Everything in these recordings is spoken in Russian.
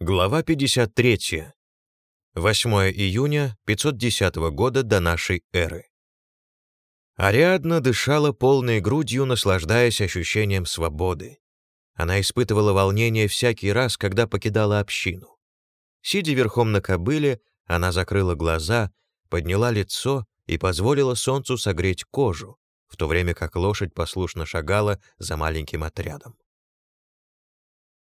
Глава 53. 8 июня 510 года до нашей эры. Ариадна дышала полной грудью, наслаждаясь ощущением свободы. Она испытывала волнение всякий раз, когда покидала общину. Сидя верхом на кобыле, она закрыла глаза, подняла лицо и позволила солнцу согреть кожу, в то время как лошадь послушно шагала за маленьким отрядом.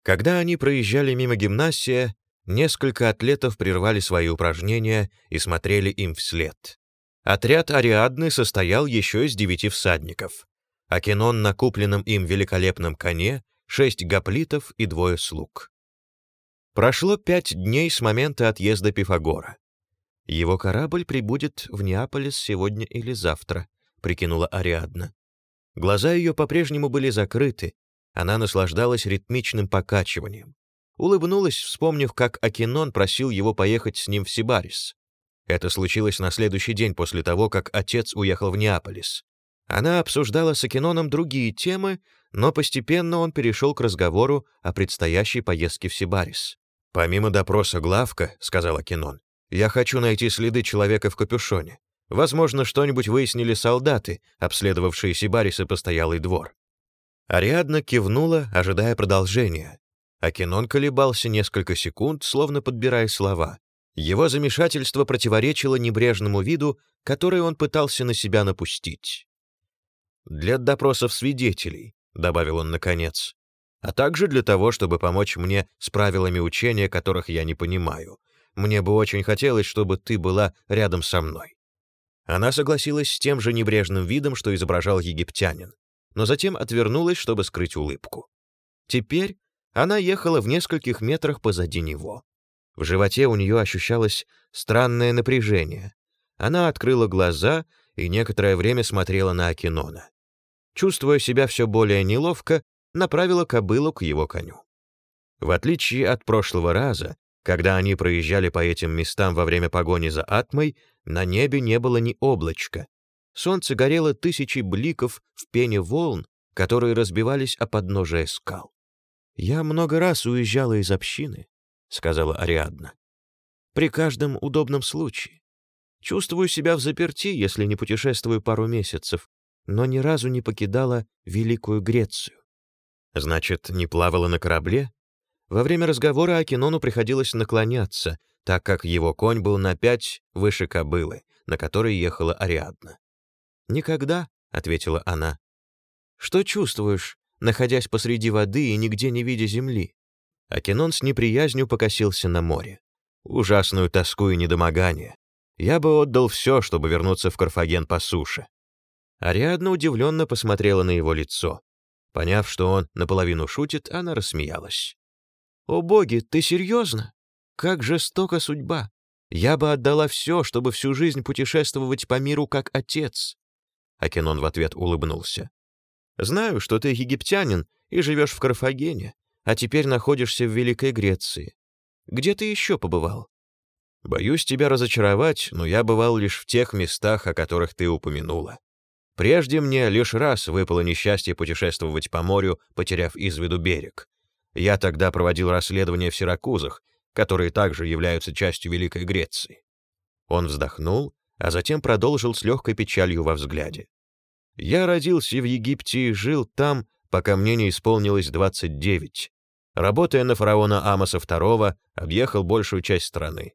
Когда они проезжали мимо гимнасия, несколько атлетов прервали свои упражнения и смотрели им вслед. Отряд Ариадны состоял еще из девяти всадников. Акинон на купленном им великолепном коне, шесть гоплитов и двое слуг. Прошло пять дней с момента отъезда Пифагора. «Его корабль прибудет в Неаполис сегодня или завтра», — прикинула Ариадна. Глаза ее по-прежнему были закрыты, она наслаждалась ритмичным покачиванием. Улыбнулась, вспомнив, как Акинон просил его поехать с ним в Сибарис. Это случилось на следующий день после того, как отец уехал в Неаполис. Она обсуждала с Акиноном другие темы, но постепенно он перешел к разговору о предстоящей поездке в Сибарис. «Помимо допроса главка», — сказал Акинон, — «я хочу найти следы человека в капюшоне. Возможно, что-нибудь выяснили солдаты, обследовавшие Сибарис и постоялый двор. Ариадна кивнула, ожидая продолжения. Акинон колебался несколько секунд, словно подбирая слова. Его замешательство противоречило небрежному виду, который он пытался на себя напустить. «Для допросов свидетелей», — добавил он наконец, «а также для того, чтобы помочь мне с правилами учения, которых я не понимаю. Мне бы очень хотелось, чтобы ты была рядом со мной». Она согласилась с тем же небрежным видом, что изображал египтянин но затем отвернулась, чтобы скрыть улыбку. Теперь она ехала в нескольких метрах позади него. В животе у нее ощущалось странное напряжение. Она открыла глаза и некоторое время смотрела на Акинона. Чувствуя себя все более неловко, направила кобылу к его коню. В отличие от прошлого раза, когда они проезжали по этим местам во время погони за Атмой, на небе не было ни облачка, Солнце горело тысячи бликов в пене волн, которые разбивались о подножие скал. «Я много раз уезжала из общины», — сказала Ариадна. «При каждом удобном случае. Чувствую себя в заперти, если не путешествую пару месяцев, но ни разу не покидала Великую Грецию». «Значит, не плавала на корабле?» Во время разговора Акинону приходилось наклоняться, так как его конь был на пять выше кобылы, на которой ехала Ариадна. «Никогда», — ответила она. «Что чувствуешь, находясь посреди воды и нигде не видя земли?» Акинон с неприязнью покосился на море. «Ужасную тоску и недомогание. Я бы отдал все, чтобы вернуться в Карфаген по суше». Ариадна удивленно посмотрела на его лицо. Поняв, что он наполовину шутит, она рассмеялась. «О боги, ты серьезно? Как жестока судьба! Я бы отдала все, чтобы всю жизнь путешествовать по миру как отец. Акинон в ответ улыбнулся. «Знаю, что ты египтянин и живешь в Карфагене, а теперь находишься в Великой Греции. Где ты еще побывал?» «Боюсь тебя разочаровать, но я бывал лишь в тех местах, о которых ты упомянула. Прежде мне лишь раз выпало несчастье путешествовать по морю, потеряв из виду берег. Я тогда проводил расследование в Сиракузах, которые также являются частью Великой Греции». Он вздохнул а затем продолжил с легкой печалью во взгляде. «Я родился в Египте и жил там, пока мне не исполнилось 29. Работая на фараона Амоса II, объехал большую часть страны.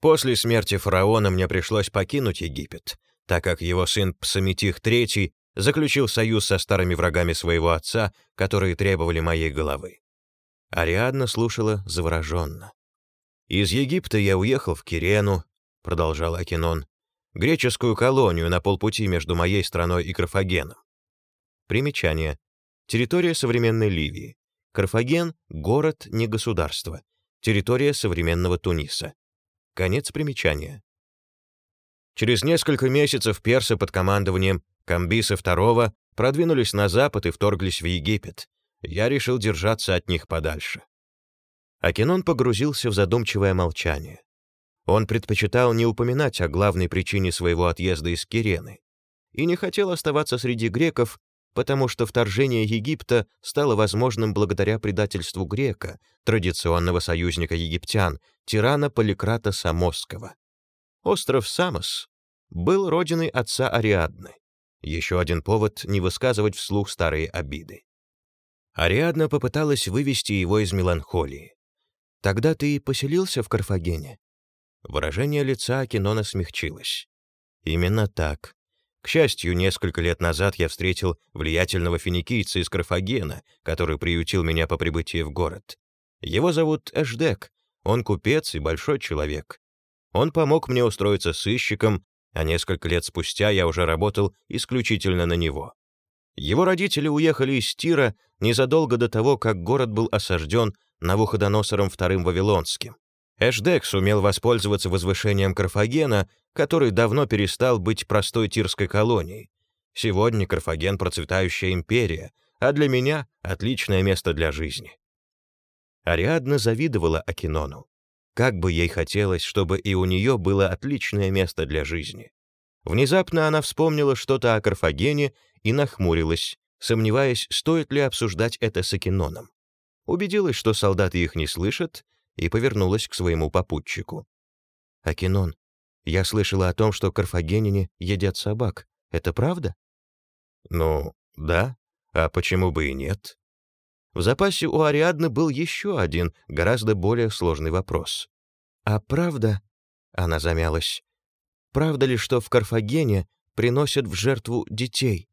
После смерти фараона мне пришлось покинуть Египет, так как его сын Псаметих III заключил союз со старыми врагами своего отца, которые требовали моей головы. Ариадна слушала завороженно. «Из Египта я уехал в Кирену», — продолжал Акинон, греческую колонию на полпути между моей страной и Карфагеном. Примечание. Территория современной Ливии. Карфаген — город, не государство. Территория современного Туниса. Конец примечания. Через несколько месяцев персы под командованием Камбиса II продвинулись на запад и вторглись в Египет. Я решил держаться от них подальше. Акинон погрузился в задумчивое молчание. Он предпочитал не упоминать о главной причине своего отъезда из Кирены и не хотел оставаться среди греков, потому что вторжение Египта стало возможным благодаря предательству грека, традиционного союзника египтян, тирана Поликрата Самосского. Остров Самос был родиной отца Ариадны. Еще один повод не высказывать вслух старые обиды. Ариадна попыталась вывести его из меланхолии. «Тогда ты поселился в Карфагене?» Выражение лица Акинона смягчилось. «Именно так. К счастью, несколько лет назад я встретил влиятельного финикийца из Карфагена, который приютил меня по прибытии в город. Его зовут Эшдек, он купец и большой человек. Он помог мне устроиться сыщиком, а несколько лет спустя я уже работал исключительно на него. Его родители уехали из Тира незадолго до того, как город был осажден Навуходоносором II Вавилонским. Эшдек сумел воспользоваться возвышением Карфагена, который давно перестал быть простой тирской колонией. Сегодня Карфаген — процветающая империя, а для меня — отличное место для жизни. Ариадна завидовала Акинону. Как бы ей хотелось, чтобы и у нее было отличное место для жизни. Внезапно она вспомнила что-то о Карфагене и нахмурилась, сомневаясь, стоит ли обсуждать это с Акиноном. Убедилась, что солдаты их не слышат, и повернулась к своему попутчику. «Акинон, я слышала о том, что карфагенине едят собак. Это правда?» «Ну, да. А почему бы и нет?» В запасе у Ариадны был еще один, гораздо более сложный вопрос. «А правда?» — она замялась. «Правда ли, что в Карфагене приносят в жертву детей?»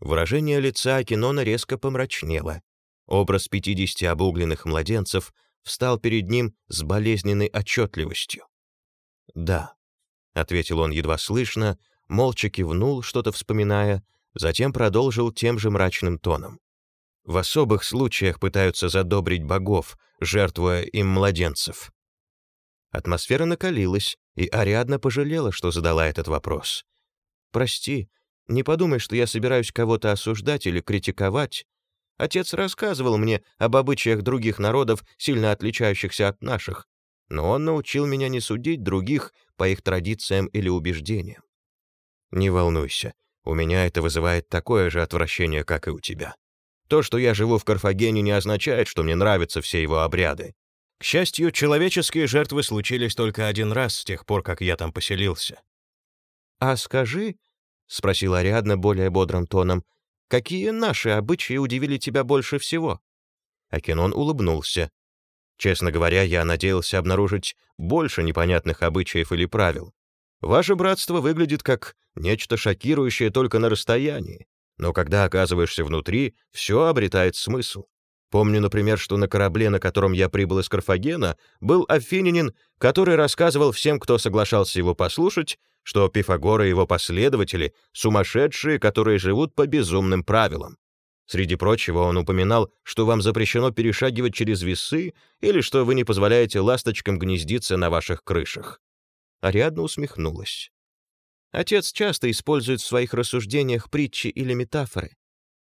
Выражение лица Акинона резко помрачнело. Образ пятидесяти обугленных младенцев встал перед ним с болезненной отчетливостью. «Да», — ответил он едва слышно, молча кивнул, что-то вспоминая, затем продолжил тем же мрачным тоном. «В особых случаях пытаются задобрить богов, жертвуя им младенцев». Атмосфера накалилась, и Ариадна пожалела, что задала этот вопрос. «Прости, не подумай, что я собираюсь кого-то осуждать или критиковать. Отец рассказывал мне об обычаях других народов, сильно отличающихся от наших, но он научил меня не судить других по их традициям или убеждениям. Не волнуйся, у меня это вызывает такое же отвращение, как и у тебя. То, что я живу в Карфагене, не означает, что мне нравятся все его обряды. К счастью, человеческие жертвы случились только один раз с тех пор, как я там поселился. «А скажи», — спросила Ариадна более бодрым тоном, Какие наши обычаи удивили тебя больше всего?» Акинон улыбнулся. «Честно говоря, я надеялся обнаружить больше непонятных обычаев или правил. Ваше братство выглядит как нечто шокирующее только на расстоянии, но когда оказываешься внутри, все обретает смысл. Помню, например, что на корабле, на котором я прибыл из Карфагена, был афининин, который рассказывал всем, кто соглашался его послушать, что Пифагор и его последователи — сумасшедшие, которые живут по безумным правилам. Среди прочего он упоминал, что вам запрещено перешагивать через весы или что вы не позволяете ласточкам гнездиться на ваших крышах. Ариадна усмехнулась. Отец часто использует в своих рассуждениях притчи или метафоры.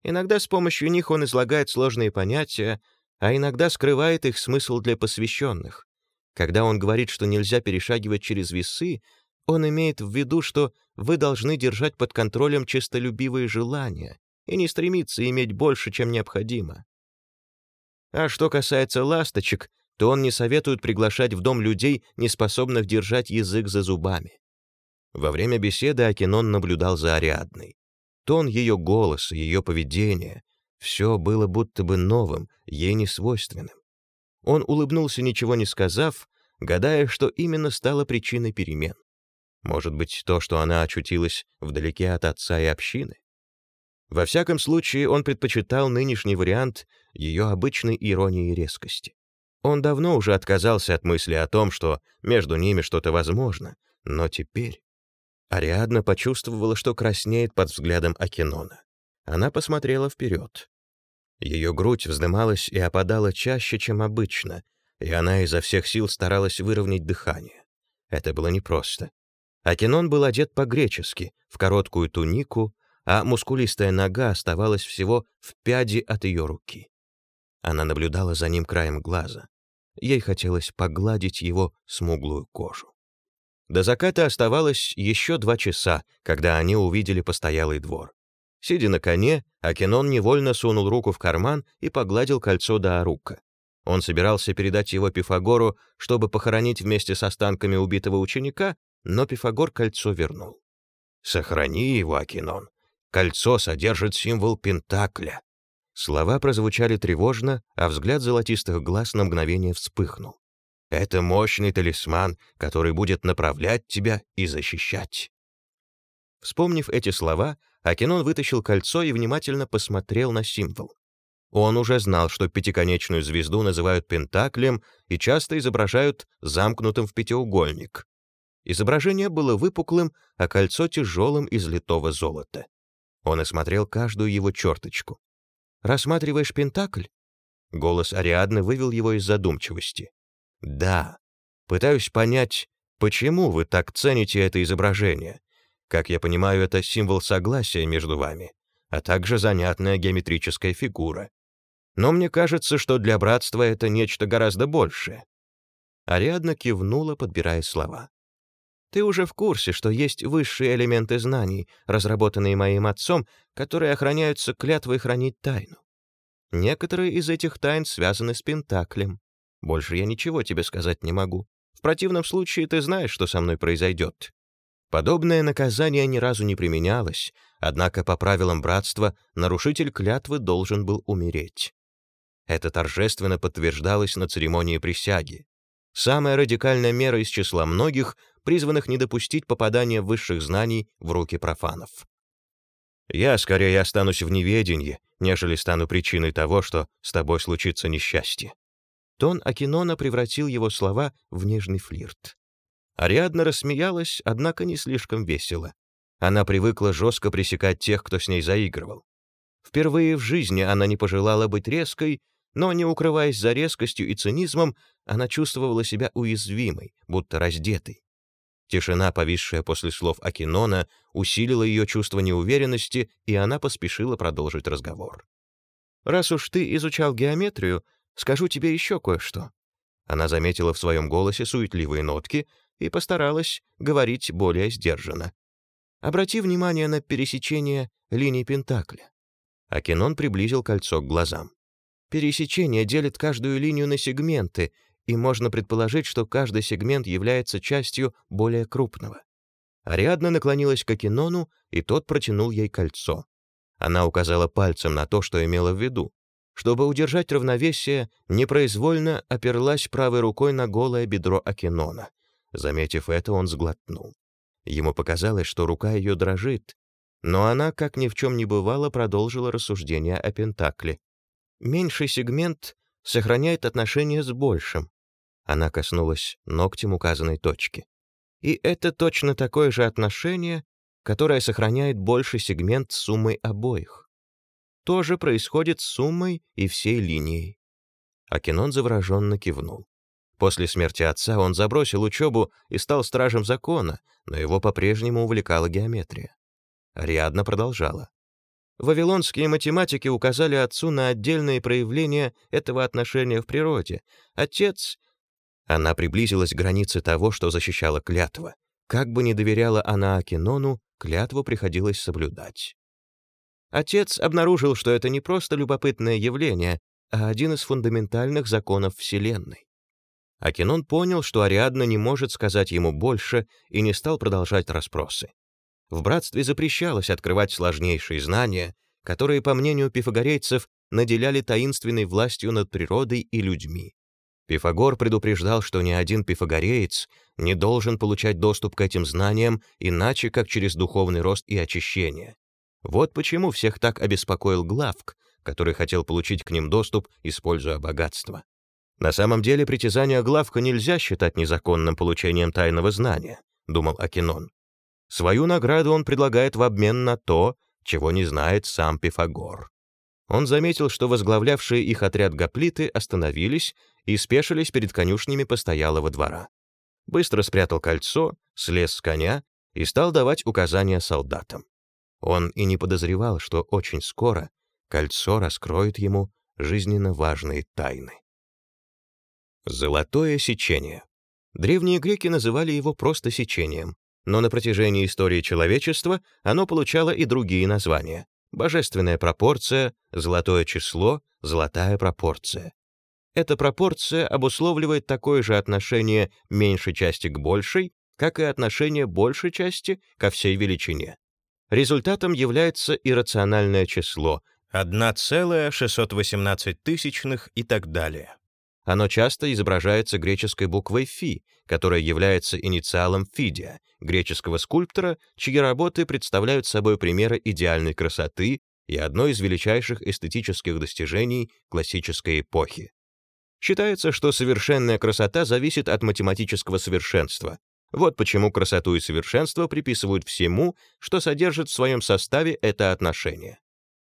Иногда с помощью них он излагает сложные понятия, а иногда скрывает их смысл для посвященных. Когда он говорит, что нельзя перешагивать через весы, он имеет в виду, что вы должны держать под контролем честолюбивые желания и не стремиться иметь больше, чем необходимо. А что касается ласточек, то он не советует приглашать в дом людей, не способных держать язык за зубами. Во время беседы Акинон наблюдал за Ариадной. Тон ее голоса, ее поведение — все было будто бы новым, ей не свойственным. Он улыбнулся, ничего не сказав, гадая, что именно стало причиной перемен. Может быть, то, что она очутилась вдалеке от отца и общины? Во всяком случае, он предпочитал нынешний вариант ее обычной иронии и резкости. Он давно уже отказался от мысли о том, что между ними что-то возможно, но теперь... Ариадна почувствовала, что краснеет под взглядом Акинона. Она посмотрела вперед. Ее грудь вздымалась и опадала чаще, чем обычно, и она изо всех сил старалась выровнять дыхание. Это было непросто. Акинон был одет по-гречески, в короткую тунику, а мускулистая нога оставалась всего в пяди от ее руки. Она наблюдала за ним краем глаза. Ей хотелось погладить его смуглую кожу. До заката оставалось еще два часа, когда они увидели постоялый двор. Сидя на коне, Акинон невольно сунул руку в карман и погладил кольцо до Арука. Он собирался передать его Пифагору, чтобы похоронить вместе с останками убитого ученика, но Пифагор кольцо вернул. «Сохрани его, Акинон. Кольцо содержит символ Пентакля». Слова прозвучали тревожно, а взгляд золотистых глаз на мгновение вспыхнул. «Это мощный талисман, который будет направлять тебя и защищать». Вспомнив эти слова, Акинон вытащил кольцо и внимательно посмотрел на символ. Он уже знал, что пятиконечную звезду называют пентаклем и часто изображают замкнутым в пятиугольник. Изображение было выпуклым, а кольцо тяжелым из литого золота. Он осмотрел каждую его черточку. «Рассматриваешь пентакль?» Голос Ариадны вывел его из задумчивости. «Да. Пытаюсь понять, почему вы так цените это изображение. Как я понимаю, это символ согласия между вами, а также занятная геометрическая фигура. Но мне кажется, что для братства это нечто гораздо большее». Ариадна кивнула, подбирая слова. «Ты уже в курсе, что есть высшие элементы знаний, разработанные моим отцом, которые охраняются клятвой хранить тайну. Некоторые из этих тайн связаны с Пентаклем. Больше я ничего тебе сказать не могу. В противном случае ты знаешь, что со мной произойдет. Подобное наказание ни разу не применялось, однако по правилам братства нарушитель клятвы должен был умереть. Это торжественно подтверждалось на церемонии присяги. Самая радикальная мера из числа многих, призванных не допустить попадания высших знаний в руки профанов. «Я скорее останусь в неведении, нежели стану причиной того, что с тобой случится несчастье». Тон Акинона превратил его слова в нежный флирт. Ариадна рассмеялась, однако не слишком весело. Она привыкла жестко пресекать тех, кто с ней заигрывал. Впервые в жизни она не пожелала быть резкой но, не укрываясь за резкостью и цинизмом, она чувствовала себя уязвимой, будто раздетой. Тишина, повисшая после слов Акинона, усилила ее чувство неуверенности, и она поспешила продолжить разговор. «Раз уж ты изучал геометрию, скажу тебе еще кое-что». Она заметила в своем голосе суетливые нотки и постаралась говорить более сдержанно. «Обрати внимание на пересечение линий Пентакля». Акинон приблизил кольцо к глазам. Пересечение делит каждую линию на сегменты, и можно предположить, что каждый сегмент является частью более крупного. Ариадна наклонилась к Акинону, и тот протянул ей кольцо. Она указала пальцем на то, что имела в виду. Чтобы удержать равновесие, непроизвольно оперлась правой рукой на голое бедро Акинона. Заметив это, он сглотнул. Ему показалось, что рука ее дрожит, но она, как ни в чем не бывало, продолжила рассуждение о Пентакле. Меньший сегмент сохраняет отношения с большим. Она коснулась ногтем указанной точки. И это точно такое же отношение, которое сохраняет больший сегмент суммой обоих. То же происходит с суммой и всей линией. Акинон завороженно кивнул. После смерти отца он забросил учебу и стал стражем закона, но его по-прежнему увлекала геометрия. Ариадна продолжала. Вавилонские математики указали отцу на отдельные проявления этого отношения в природе. Отец... Она приблизилась к границе того, что защищала клятва. Как бы ни доверяла она Акинону, клятву приходилось соблюдать. Отец обнаружил, что это не просто любопытное явление, а один из фундаментальных законов Вселенной. Акинон понял, что Ариадна не может сказать ему больше, и не стал продолжать расспросы. В братстве запрещалось открывать сложнейшие знания, которые, по мнению пифагорейцев, наделяли таинственной властью над природой и людьми. Пифагор предупреждал, что ни один пифагореец не должен получать доступ к этим знаниям иначе, как через духовный рост и очищение. Вот почему всех так обеспокоил Главк, который хотел получить к ним доступ, используя богатство. На самом деле притязание Главка нельзя считать незаконным получением тайного знания, думал Акинон. Свою награду он предлагает в обмен на то, чего не знает сам Пифагор. Он заметил, что возглавлявшие их отряд гоплиты остановились и спешились перед конюшнями постоялого двора. Быстро спрятал кольцо, слез с коня и стал давать указания солдатам. Он и не подозревал, что очень скоро кольцо раскроет ему жизненно важные тайны. Золотое сечение. Древние греки называли его просто сечением, но на протяжении истории человечества оно получало и другие названия. божественная пропорция, золотое число, золотая пропорция. Эта пропорция обусловливает такое же отношение меньшей части к большей, как и отношение большей части ко всей величине. Результатом является иррациональное число 1,618 тысячных и так далее. Оно часто изображается греческой буквой фи, которая является инициалом Фидия, греческого скульптора, чьи работы представляют собой примеры идеальной красоты и одно из величайших эстетических достижений классической эпохи. Считается, что совершенная красота зависит от математического совершенства. Вот почему красоту и совершенство приписывают всему, что содержит в своем составе это отношение.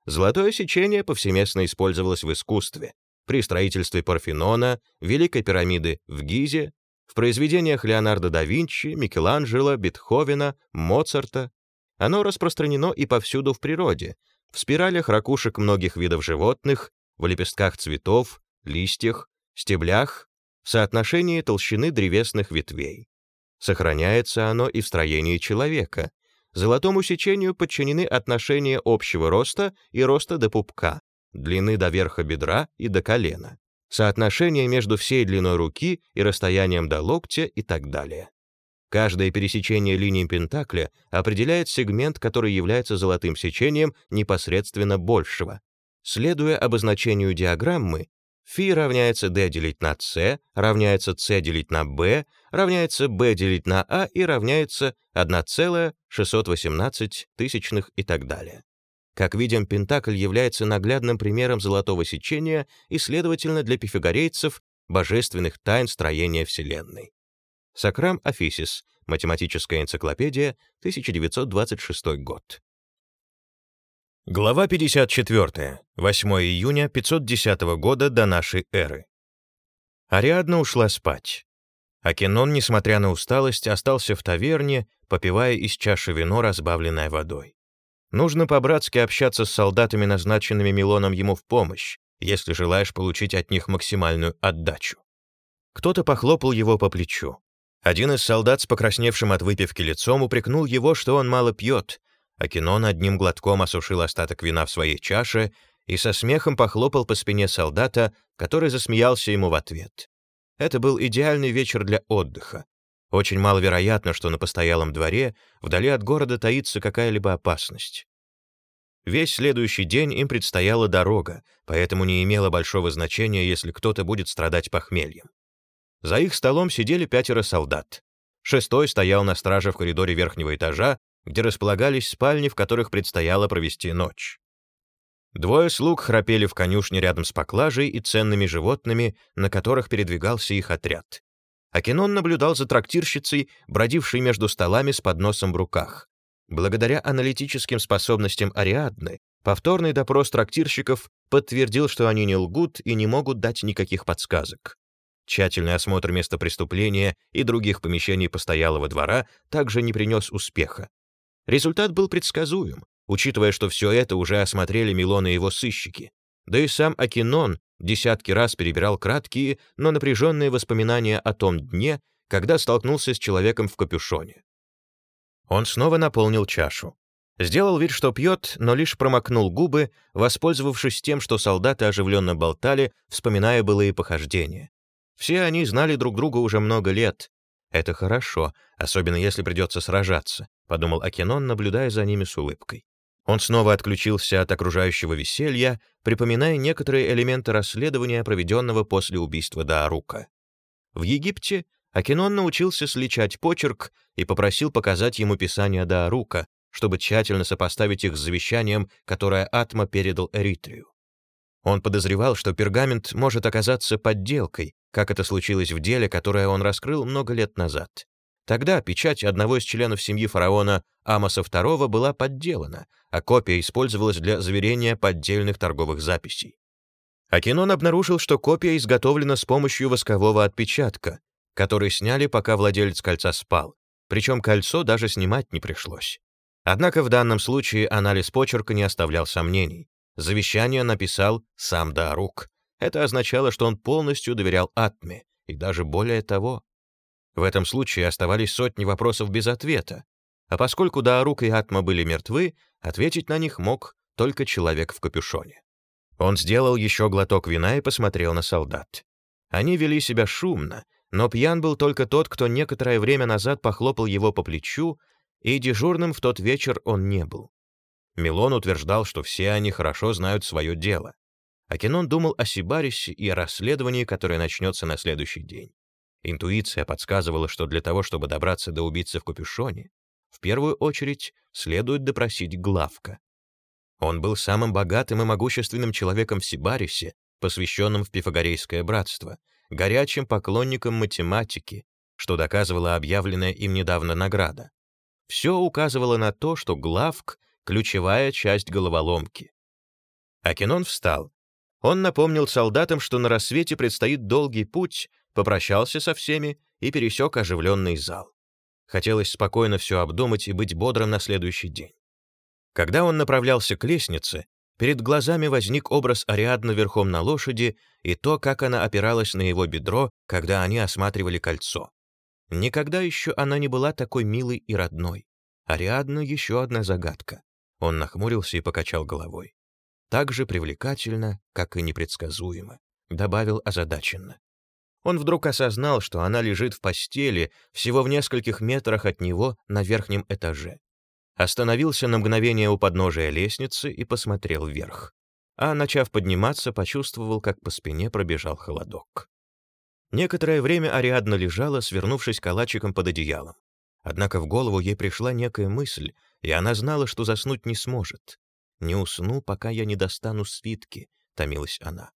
Золотое сечение повсеместно использовалось в искусстве, при строительстве Парфенона, Великой пирамиды в Гизе, в произведениях Леонардо да Винчи, Микеланджело, Бетховена, Моцарта. Оно распространено и повсюду в природе, в спиралях ракушек многих видов животных, в лепестках цветов, листьях, стеблях, в соотношении толщины древесных ветвей. Сохраняется оно и в строении человека. Золотому сечению подчинены отношения общего роста и роста до пупка, длины до верха бедра и до колена, соотношение между всей длиной руки и расстоянием до локтя и так далее. Каждое пересечение линии Пентакля определяет сегмент, который является золотым сечением непосредственно большего. Следуя обозначению диаграммы, φ равняется d делить на c, равняется c делить на b, равняется b делить на a и равняется 1,618 тысячных и так далее. Как видим, Пентакль является наглядным примером золотого сечения и, следовательно, для пифагорейцев божественных тайн строения Вселенной. Сакрам Афисис. Математическая энциклопедия. 1926 год. Глава 54. 8 июня 510 года до нашей эры. Ариадна ушла спать. Акинон, несмотря на усталость, остался в таверне, попивая из чаши вино, разбавленное водой. Нужно по-братски общаться с солдатами, назначенными Милоном ему в помощь, если желаешь получить от них максимальную отдачу. Кто-то похлопал его по плечу. Один из солдат с покрасневшим от выпивки лицом упрекнул его, что он мало пьет, а Кинон одним глотком осушил остаток вина в своей чаше и со смехом похлопал по спине солдата, который засмеялся ему в ответ. Это был идеальный вечер для отдыха. Очень маловероятно, что на постоялом дворе вдали от города таится какая-либо опасность. Весь следующий день им предстояла дорога, поэтому не имело большого значения, если кто-то будет страдать похмельем. За их столом сидели пятеро солдат. Шестой стоял на страже в коридоре верхнего этажа, где располагались спальни, в которых предстояло провести ночь. Двое слуг храпели в конюшне рядом с поклажей и ценными животными, на которых передвигался их отряд. Акинон наблюдал за трактирщицей, бродившей между столами с подносом в руках. Благодаря аналитическим способностям Ариадны, повторный допрос трактирщиков подтвердил, что они не лгут и не могут дать никаких подсказок. Тщательный осмотр места преступления и других помещений постоялого двора также не принес успеха. Результат был предсказуем, учитывая, что все это уже осмотрели Милон и его сыщики. Да и сам Акинон десятки раз перебирал краткие, но напряженные воспоминания о том дне, когда столкнулся с человеком в капюшоне. Он снова наполнил чашу. Сделал вид, что пьет, но лишь промокнул губы, воспользовавшись тем, что солдаты оживленно болтали, вспоминая былые похождения. Все они знали друг друга уже много лет. Это хорошо, особенно если придется сражаться, подумал Акинон, наблюдая за ними с улыбкой. Он снова отключился от окружающего веселья, припоминая некоторые элементы расследования, проведенного после убийства Даарука. В Египте Акинон научился сличать почерк и попросил показать ему писание Даарука, чтобы тщательно сопоставить их с завещанием, которое Атма передал Эритрию. Он подозревал, что пергамент может оказаться подделкой, как это случилось в деле, которое он раскрыл много лет назад. Тогда печать одного из членов семьи фараона Амоса II была подделана, а копия использовалась для заверения поддельных торговых записей. Акинон обнаружил, что копия изготовлена с помощью воскового отпечатка, который сняли, пока владелец кольца спал, причем кольцо даже снимать не пришлось. Однако в данном случае анализ почерка не оставлял сомнений. Завещание написал сам Даарук. Это означало, что он полностью доверял Атме, и даже более того. В этом случае оставались сотни вопросов без ответа, а поскольку Даарук и Атма были мертвы, ответить на них мог только человек в капюшоне. Он сделал еще глоток вина и посмотрел на солдат. Они вели себя шумно, но пьян был только тот, кто некоторое время назад похлопал его по плечу, и дежурным в тот вечер он не был. Милон утверждал, что все они хорошо знают свое дело. Акинон думал о Сибарисе и о расследовании, которое начнется на следующий день. Интуиция подсказывала, что для того, чтобы добраться до убийцы в капюшоне, в первую очередь следует допросить Главка. Он был самым богатым и могущественным человеком в Сибарисе, посвященным в Пифагорейское братство, горячим поклонником математики, что доказывала объявленная им недавно награда. Все указывало на то, что Главк — ключевая часть головоломки. Акинон встал. Он напомнил солдатам, что на рассвете предстоит долгий путь, попрощался со всеми и пересек оживленный зал. Хотелось спокойно все обдумать и быть бодрым на следующий день. Когда он направлялся к лестнице, перед глазами возник образ Ариадны верхом на лошади и то, как она опиралась на его бедро, когда они осматривали кольцо. Никогда еще она не была такой милой и родной. Ариадна — еще одна загадка. Он нахмурился и покачал головой. Так же привлекательно, как и непредсказуемо, добавил озадаченно. Он вдруг осознал, что она лежит в постели всего в нескольких метрах от него на верхнем этаже. Остановился на мгновение у подножия лестницы и посмотрел вверх. А, начав подниматься, почувствовал, как по спине пробежал холодок. Некоторое время Ариадна лежала, свернувшись калачиком под одеялом. Однако в голову ей пришла некая мысль, и она знала, что заснуть не сможет. «Не усну, пока я не достану свитки», — томилась она.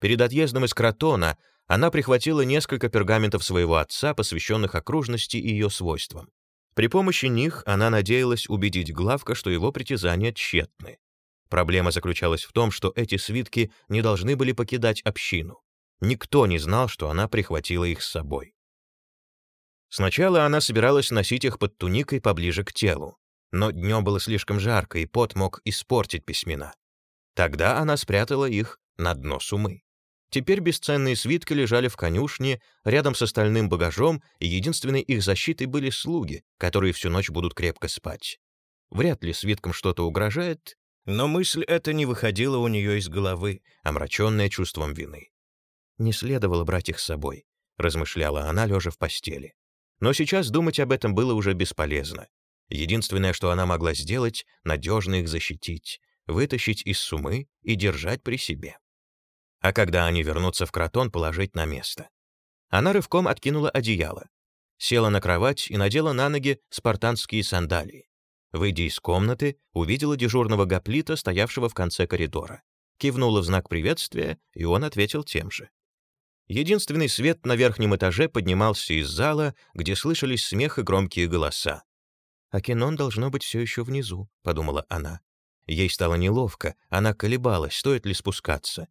Перед отъездом из Кротона она прихватила несколько пергаментов своего отца, посвященных окружности и ее свойствам. При помощи них она надеялась убедить Главка, что его притязания тщетны. Проблема заключалась в том, что эти свитки не должны были покидать общину. Никто не знал, что она прихватила их с собой. Сначала она собиралась носить их под туникой поближе к телу, но днем было слишком жарко, и пот мог испортить письмена. Тогда она спрятала их на дно сумы. Теперь бесценные свитки лежали в конюшне, рядом с остальным багажом, и единственной их защитой были слуги, которые всю ночь будут крепко спать. Вряд ли свиткам что-то угрожает, но мысль эта не выходила у нее из головы, омраченная чувством вины. «Не следовало брать их с собой», — размышляла она, лежа в постели. Но сейчас думать об этом было уже бесполезно. Единственное, что она могла сделать, надежно их защитить, вытащить из сумы и держать при себе а когда они вернутся в кротон, положить на место. Она рывком откинула одеяло, села на кровать и надела на ноги спартанские сандалии. Выйдя из комнаты, увидела дежурного гоплита, стоявшего в конце коридора. Кивнула в знак приветствия, и он ответил тем же. Единственный свет на верхнем этаже поднимался из зала, где слышались смех и громкие голоса. «А Кинон должно быть все еще внизу», — подумала она. Ей стало неловко, она колебалась, стоит ли спускаться.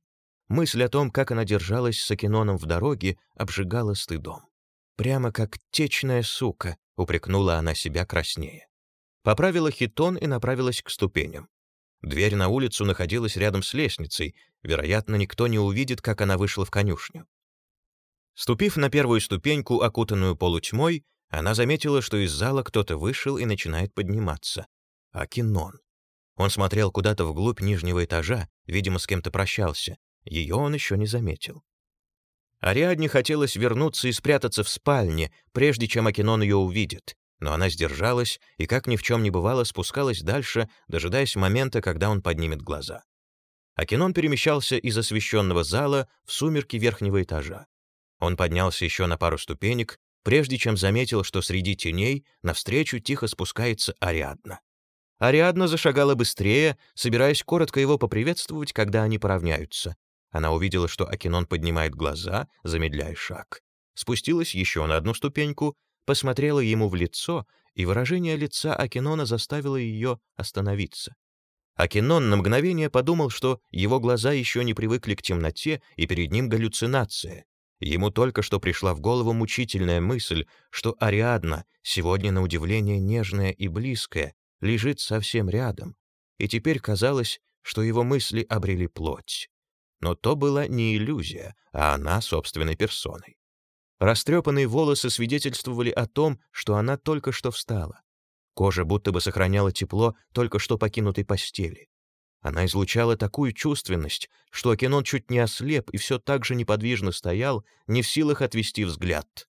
Мысль о том, как она держалась с Акиноном в дороге, обжигала стыдом. «Прямо как течная сука», — упрекнула она себя краснее. Поправила хитон и направилась к ступеням. Дверь на улицу находилась рядом с лестницей, вероятно, никто не увидит, как она вышла в конюшню. Ступив на первую ступеньку, окутанную полутьмой, она заметила, что из зала кто-то вышел и начинает подниматься. Акинон. Он смотрел куда-то вглубь нижнего этажа, видимо, с кем-то прощался, ее он еще не заметил. Ариадне хотелось вернуться и спрятаться в спальне, прежде чем Акинон ее увидит, но она сдержалась и, как ни в чем не бывало, спускалась дальше, дожидаясь момента, когда он поднимет глаза. Акинон перемещался из освещенного зала в сумерки верхнего этажа. Он поднялся еще на пару ступенек, прежде чем заметил, что среди теней навстречу тихо спускается Ариадна. Ариадна зашагала быстрее, собираясь коротко его поприветствовать, когда они поравняются. Она увидела, что Акинон поднимает глаза, замедляя шаг. Спустилась еще на одну ступеньку, посмотрела ему в лицо, и выражение лица Акинона заставило ее остановиться. Акинон на мгновение подумал, что его глаза еще не привыкли к темноте, и перед ним галлюцинация. Ему только что пришла в голову мучительная мысль, что Ариадна, сегодня на удивление нежная и близкая, лежит совсем рядом, и теперь казалось, что его мысли обрели плоть но то была не иллюзия, а она собственной персоной. Растрепанные волосы свидетельствовали о том, что она только что встала. Кожа будто бы сохраняла тепло только что покинутой постели. Она излучала такую чувственность, что Акинон чуть не ослеп и все так же неподвижно стоял, не в силах отвести взгляд.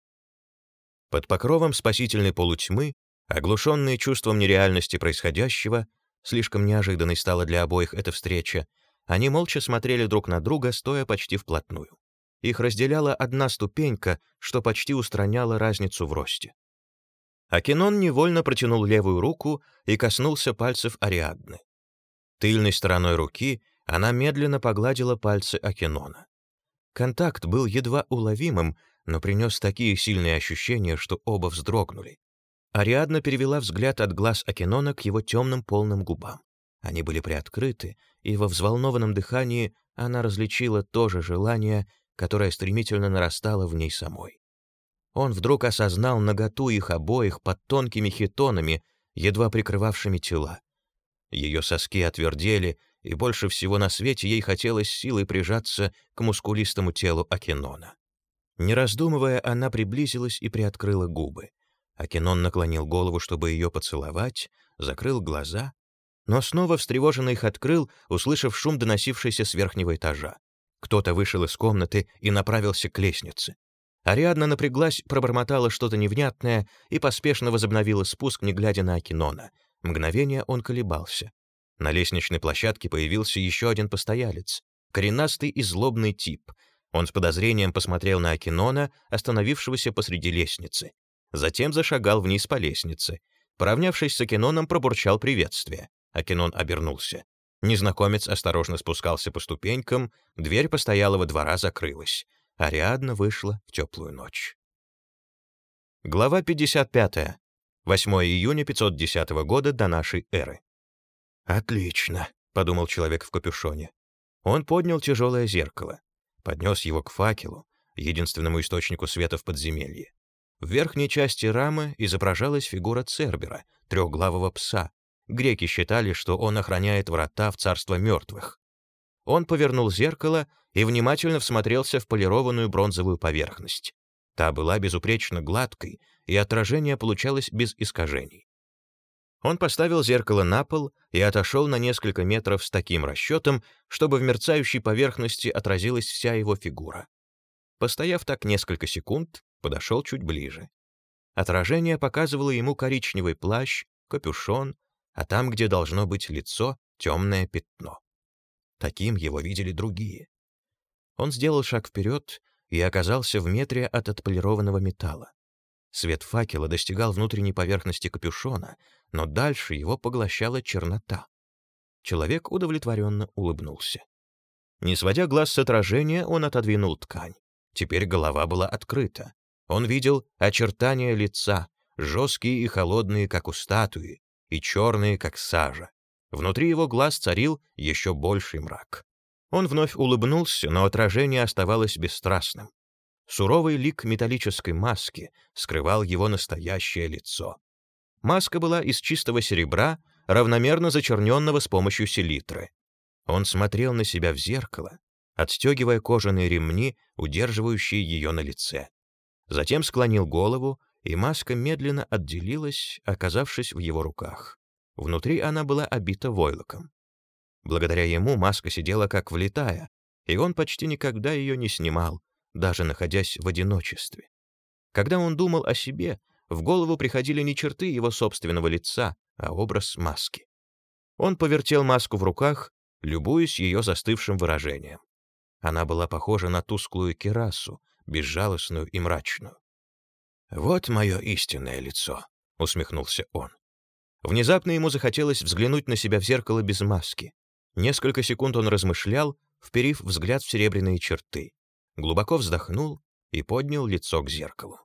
Под покровом спасительной полутьмы, оглушенные чувством нереальности происходящего, слишком неожиданной стала для обоих эта встреча, они молча смотрели друг на друга, стоя почти вплотную. Их разделяла одна ступенька, что почти устраняла разницу в росте. Акинон невольно протянул левую руку и коснулся пальцев Ариадны. Тыльной стороной руки она медленно погладила пальцы Акинона. Контакт был едва уловимым, но принес такие сильные ощущения, что оба вздрогнули. Ариадна перевела взгляд от глаз Акинона к его темным полным губам. Они были приоткрыты, и во взволнованном дыхании она различила то же желание, которое стремительно нарастало в ней самой. Он вдруг осознал наготу их обоих под тонкими хитонами, едва прикрывавшими тела. Ее соски отвердели, и больше всего на свете ей хотелось силой прижаться к мускулистому телу Акинона. Не раздумывая, она приблизилась и приоткрыла губы. Акинон наклонил голову, чтобы ее поцеловать, закрыл глаза, но снова встревоженно их открыл, услышав шум, доносившийся с верхнего этажа. Кто-то вышел из комнаты и направился к лестнице. Ариадна напряглась, пробормотала что-то невнятное и поспешно возобновила спуск, не глядя на Акинона. Мгновение он колебался. На лестничной площадке появился еще один постоялец, коренастый и злобный тип. Он с подозрением посмотрел на Акинона, остановившегося посреди лестницы. Затем зашагал вниз по лестнице. Поравнявшись с Акиноном, пробурчал приветствие. Акинон обернулся. Незнакомец осторожно спускался по ступенькам, дверь постоялого двора закрылась. Ариадна вышла в теплую ночь. Глава 55. 8 июня 510 года до нашей эры. «Отлично», — подумал человек в капюшоне. Он поднял тяжелое зеркало, поднес его к факелу, единственному источнику света в подземелье. В верхней части рамы изображалась фигура Цербера, трехглавого пса. Греки считали, что он охраняет врата в царство мертвых. Он повернул зеркало и внимательно всмотрелся в полированную бронзовую поверхность. Та была безупречно гладкой, и отражение получалось без искажений. Он поставил зеркало на пол и отошел на несколько метров с таким расчетом, чтобы в мерцающей поверхности отразилась вся его фигура. Постояв так несколько секунд, подошел чуть ближе. Отражение показывало ему коричневый плащ, капюшон, а там, где должно быть лицо, темное пятно. Таким его видели другие. Он сделал шаг вперед и оказался в метре от отполированного металла. Свет факела достигал внутренней поверхности капюшона, но дальше его поглощала чернота. Человек удовлетворенно улыбнулся. Не сводя глаз с отражения, он отодвинул ткань. Теперь голова была открыта. Он видел очертания лица, жесткие и холодные, как у статуи, и черные, как сажа. Внутри его глаз царил еще больший мрак. Он вновь улыбнулся, но отражение оставалось бесстрастным. Суровый лик металлической маски скрывал его настоящее лицо. Маска была из чистого серебра, равномерно зачерненного с помощью селитры. Он смотрел на себя в зеркало, отстегивая кожаные ремни, удерживающие ее на лице. Затем склонил голову, и маска медленно отделилась, оказавшись в его руках. Внутри она была обита войлоком. Благодаря ему маска сидела как влитая, и он почти никогда ее не снимал, даже находясь в одиночестве. Когда он думал о себе, в голову приходили не черты его собственного лица, а образ маски. Он повертел маску в руках, любуясь ее застывшим выражением. Она была похожа на тусклую керасу, безжалостную и мрачную. «Вот мое истинное лицо», — усмехнулся он. Внезапно ему захотелось взглянуть на себя в зеркало без маски. Несколько секунд он размышлял, вперив взгляд в серебряные черты. Глубоко вздохнул и поднял лицо к зеркалу.